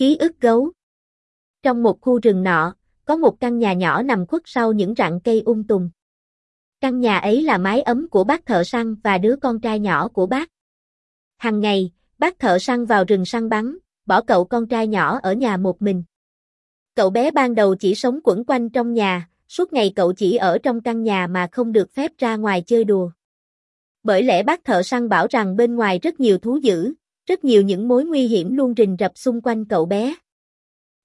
Ký ức gấu Trong một khu rừng nọ, có một căn nhà nhỏ nằm khuất sau những rặng cây um tùm. Căn nhà ấy là mái ấm của bác thợ săn và đứa con trai nhỏ của bác. Hằng ngày, bác thợ săn vào rừng săn bắn, bỏ cậu con trai nhỏ ở nhà một mình. Cậu bé ban đầu chỉ sống quẩn quanh trong nhà, suốt ngày cậu chỉ ở trong căn nhà mà không được phép ra ngoài chơi đùa. Bởi lẽ bác thợ săn bảo rằng bên ngoài rất nhiều thú dữ, rất nhiều những mối nguy hiểm luôn rình rập xung quanh cậu bé.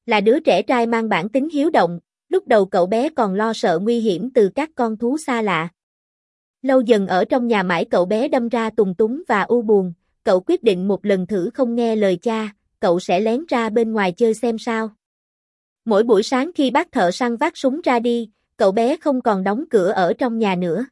Là đứa trẻ trai mang bản tính hiếu động, lúc đầu cậu bé còn lo sợ nguy hiểm từ các con thú xa lạ. Lâu dần ở trong nhà mãi cậu bé đâm ra tùng túng và u buồn, cậu quyết định một lần thử không nghe lời cha, cậu sẽ lén ra bên ngoài chơi xem sao. Mỗi buổi sáng khi bác thợ săn vác súng ra đi, cậu bé không còn đóng cửa ở trong nhà nữa.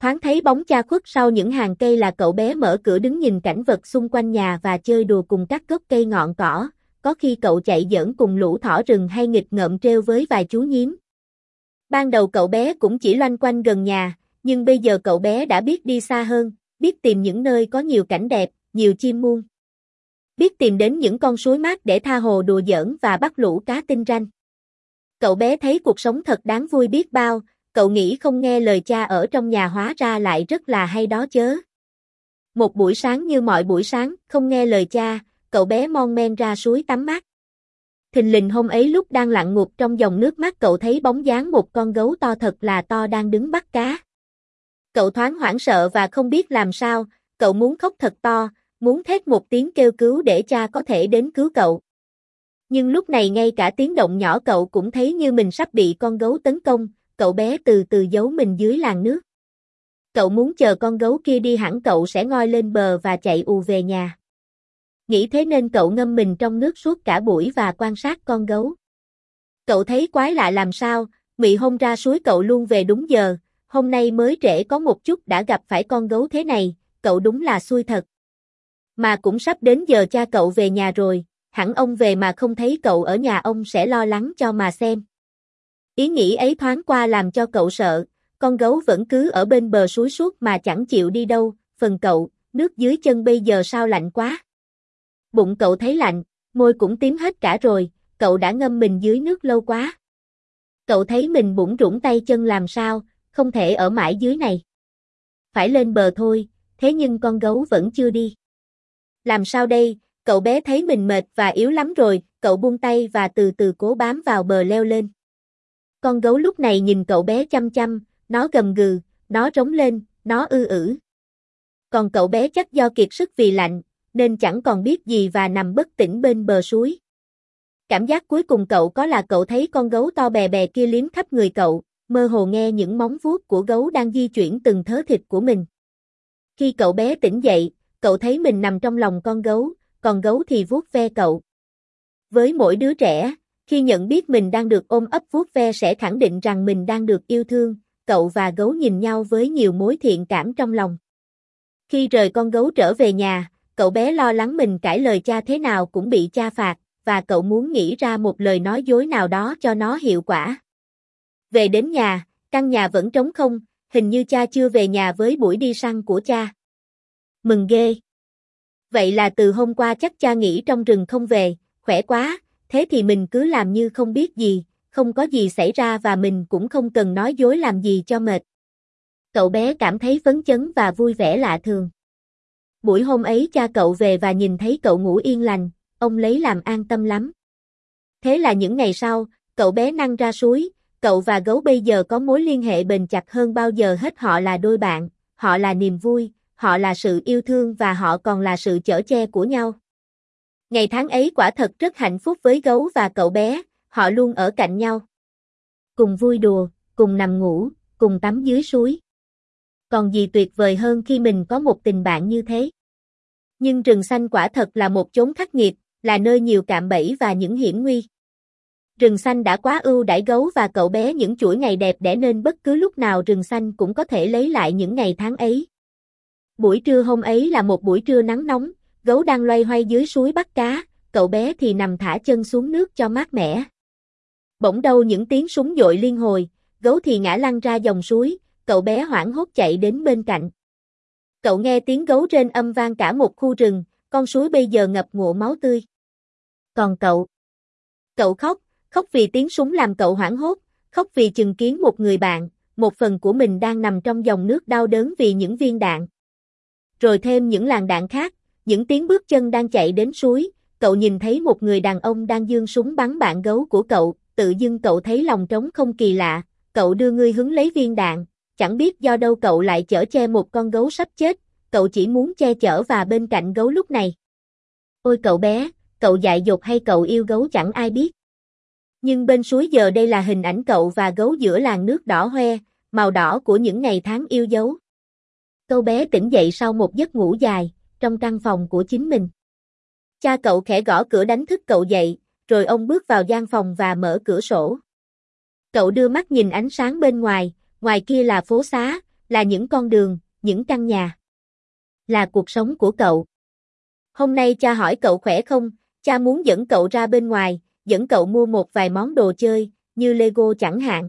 Thoáng thấy bóng cha khuất sau những hàng cây là cậu bé mở cửa đứng nhìn cảnh vật xung quanh nhà và chơi đùa cùng các gốc cây ngọn cỏ, có khi cậu chạy giỡn cùng lũ thỏ rừng hay nghịch ngợm treo với vài chú nhím. Ban đầu cậu bé cũng chỉ loanh quanh gần nhà, nhưng bây giờ cậu bé đã biết đi xa hơn, biết tìm những nơi có nhiều cảnh đẹp, nhiều chim muôn. Biết tìm đến những con suối mát để tha hồ đùa giỡn và bắt lũ cá tinh ranh. Cậu bé thấy cuộc sống thật đáng vui biết bao, cậu nghĩ không nghe lời cha ở trong nhà hóa ra lại rất là hay đó chớ. Một buổi sáng như mọi buổi sáng, không nghe lời cha, cậu bé mon men ra suối tắm mát. Thình lình hôm ấy lúc đang lặn ngụp trong dòng nước mắt cậu thấy bóng dáng một con gấu to thật là to đang đứng bắt cá. Cậu thoáng hoảng sợ và không biết làm sao, cậu muốn khóc thật to, muốn thét một tiếng kêu cứu để cha có thể đến cứu cậu. Nhưng lúc này ngay cả tiếng động nhỏ cậu cũng thấy như mình sắp bị con gấu tấn công, cậu bé từ từ giấu mình dưới làn nước. Cậu muốn chờ con gấu kia đi hẳn cậu sẽ ngoi lên bờ và chạy ù về nhà. Nghĩ thế nên cậu ngâm mình trong nước suốt cả buổi và quan sát con gấu. Cậu thấy quái lạ làm sao, mị hôm ra suối cậu luôn về đúng giờ, hôm nay mới trễ có một chút đã gặp phải con gấu thế này, cậu đúng là xui thật. Mà cũng sắp đến giờ cha cậu về nhà rồi, hẳn ông về mà không thấy cậu ở nhà ông sẽ lo lắng cho mà xem. Ý nghĩ ấy thoáng qua làm cho cậu sợ, con gấu vẫn cứ ở bên bờ suối suốt mà chẳng chịu đi đâu, phần cậu, nước dưới chân bây giờ sao lạnh quá. Bụng cậu thấy lạnh, môi cũng tím hết cả rồi, cậu đã ngâm mình dưới nước lâu quá. Cậu thấy mình bụng rủng tay chân làm sao, không thể ở mãi dưới này. Phải lên bờ thôi, thế nhưng con gấu vẫn chưa đi. Làm sao đây, cậu bé thấy mình mệt và yếu lắm rồi, cậu buông tay và từ từ cố bám vào bờ leo lên. Con gấu lúc này nhìn cậu bé chăm chăm, nó gầm gừ, nó rống lên, nó ư ử. Còn cậu bé chắc do kiệt sức vì lạnh, nên chẳng còn biết gì và nằm bất tỉnh bên bờ suối. Cảm giác cuối cùng cậu có là cậu thấy con gấu to bè bè kia liếm khắp người cậu, mơ hồ nghe những móng vuốt của gấu đang di chuyển từng thớ thịt của mình. Khi cậu bé tỉnh dậy, cậu thấy mình nằm trong lòng con gấu, còn gấu thì vuốt ve cậu. Với mỗi đứa trẻ, khi nhận biết mình đang được ôm ấp vuốt ve sẽ khẳng định rằng mình đang được yêu thương, cậu và gấu nhìn nhau với nhiều mối thiện cảm trong lòng. Khi rời con gấu trở về nhà, cậu bé lo lắng mình cãi lời cha thế nào cũng bị cha phạt, và cậu muốn nghĩ ra một lời nói dối nào đó cho nó hiệu quả. Về đến nhà, căn nhà vẫn trống không, hình như cha chưa về nhà với buổi đi săn của cha. Mừng ghê! Vậy là từ hôm qua chắc cha nghỉ trong rừng không về, khỏe quá, thế thì mình cứ làm như không biết gì, không có gì xảy ra và mình cũng không cần nói dối làm gì cho mệt. Cậu bé cảm thấy phấn chấn và vui vẻ lạ thường. Buổi hôm ấy cha cậu về và nhìn thấy cậu ngủ yên lành, ông lấy làm an tâm lắm. Thế là những ngày sau, cậu bé năng ra suối, cậu và gấu bây giờ có mối liên hệ bền chặt hơn bao giờ hết họ là đôi bạn, họ là niềm vui, họ là sự yêu thương và họ còn là sự chở che của nhau. Ngày tháng ấy quả thật rất hạnh phúc với gấu và cậu bé, họ luôn ở cạnh nhau. Cùng vui đùa, cùng nằm ngủ, cùng tắm dưới suối. Còn gì tuyệt vời hơn khi mình có một tình bạn như thế. Nhưng rừng xanh quả thật là một chốn khắc nghiệt, là nơi nhiều cạm bẫy và những hiểm nguy. Rừng xanh đã quá ưu đãi gấu và cậu bé những chuỗi ngày đẹp để nên bất cứ lúc nào rừng xanh cũng có thể lấy lại những ngày tháng ấy. Buổi trưa hôm ấy là một buổi trưa nắng nóng, gấu đang loay hoay dưới suối bắt cá, cậu bé thì nằm thả chân xuống nước cho mát mẻ. Bỗng đâu những tiếng súng dội liên hồi, gấu thì ngã lăn ra dòng suối, cậu bé hoảng hốt chạy đến bên cạnh. Cậu nghe tiếng gấu trên âm vang cả một khu rừng, con suối bây giờ ngập ngụa máu tươi. Còn cậu? Cậu khóc, khóc vì tiếng súng làm cậu hoảng hốt, khóc vì chừng kiến một người bạn, một phần của mình đang nằm trong dòng nước đau đớn vì những viên đạn. Rồi thêm những làn đạn khác, những tiếng bước chân đang chạy đến suối, cậu nhìn thấy một người đàn ông đang dương súng bắn bạn gấu của cậu, tự dưng cậu thấy lòng trống không kỳ lạ, cậu đưa ngươi hứng lấy viên đạn, chẳng biết do đâu cậu lại chở che một con gấu sắp chết, cậu chỉ muốn che chở và bên cạnh gấu lúc này. Ôi cậu bé, cậu dại dột hay cậu yêu gấu chẳng ai biết. Nhưng bên suối giờ đây là hình ảnh cậu và gấu giữa làn nước đỏ hoe, màu đỏ của những ngày tháng yêu dấu. Cậu bé tỉnh dậy sau một giấc ngủ dài, trong căn phòng của chính mình. Cha cậu khẽ gõ cửa đánh thức cậu dậy, rồi ông bước vào gian phòng và mở cửa sổ. Cậu đưa mắt nhìn ánh sáng bên ngoài, ngoài kia là phố xá, là những con đường, những căn nhà. Là cuộc sống của cậu. Hôm nay cha hỏi cậu khỏe không, cha muốn dẫn cậu ra bên ngoài, dẫn cậu mua một vài món đồ chơi, như Lego chẳng hạn.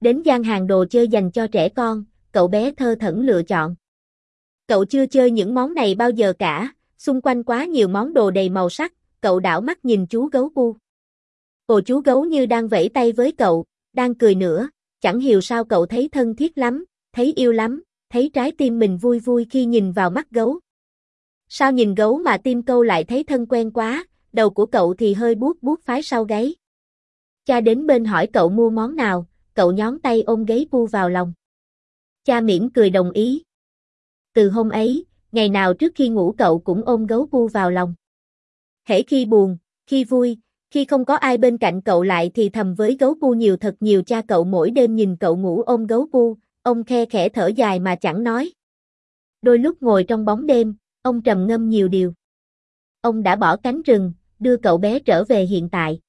Đến gian hàng đồ chơi dành cho trẻ con, cậu bé thơ thẩn lựa chọn. Cậu chưa chơi những món này bao giờ cả, xung quanh quá nhiều món đồ đầy màu sắc, cậu đảo mắt nhìn chú gấu bu. Ồ chú gấu như đang vẫy tay với cậu, đang cười nữa, chẳng hiểu sao cậu thấy thân thiết lắm, thấy yêu lắm, thấy trái tim mình vui vui khi nhìn vào mắt gấu. Sao nhìn gấu mà tim câu lại thấy thân quen quá, đầu của cậu thì hơi buốt buốt phái sau gáy. Cha đến bên hỏi cậu mua món nào, cậu nhón tay ôm gáy bu vào lòng. Cha mỉm cười đồng ý. Từ hôm ấy, ngày nào trước khi ngủ cậu cũng ôm gấu bu vào lòng. Hễ khi buồn, khi vui, khi không có ai bên cạnh cậu lại thì thầm với gấu bu nhiều thật nhiều cha cậu mỗi đêm nhìn cậu ngủ ôm gấu bu, ông khe khẽ thở dài mà chẳng nói. Đôi lúc ngồi trong bóng đêm, ông trầm ngâm nhiều điều. Ông đã bỏ cánh rừng, đưa cậu bé trở về hiện tại.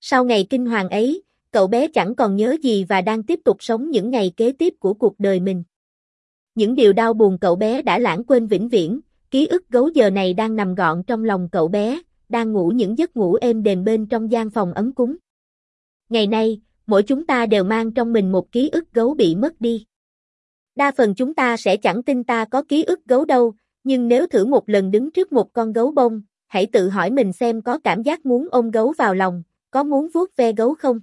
Sau ngày kinh hoàng ấy, cậu bé chẳng còn nhớ gì và đang tiếp tục sống những ngày kế tiếp của cuộc đời mình. Những điều đau buồn cậu bé đã lãng quên vĩnh viễn, ký ức gấu giờ này đang nằm gọn trong lòng cậu bé, đang ngủ những giấc ngủ êm đềm bên trong gian phòng ấm cúng. Ngày nay, mỗi chúng ta đều mang trong mình một ký ức gấu bị mất đi. Đa phần chúng ta sẽ chẳng tin ta có ký ức gấu đâu, nhưng nếu thử một lần đứng trước một con gấu bông, hãy tự hỏi mình xem có cảm giác muốn ôm gấu vào lòng, có muốn vuốt ve gấu không?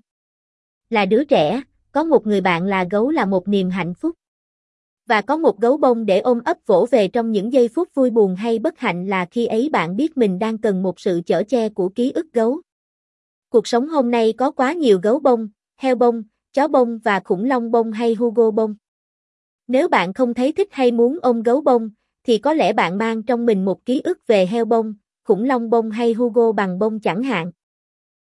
Là đứa trẻ, có một người bạn là gấu là một niềm hạnh phúc. Và có một gấu bông để ôm ấp vỗ về trong những giây phút vui buồn hay bất hạnh là khi ấy bạn biết mình đang cần một sự chở che của ký ức gấu. Cuộc sống hôm nay có quá nhiều gấu bông, heo bông, chó bông và khủng long bông hay Hugo bông. Nếu bạn không thấy thích hay muốn ôm gấu bông, thì có lẽ bạn mang trong mình một ký ức về heo bông, khủng long bông hay Hugo bằng bông chẳng hạn.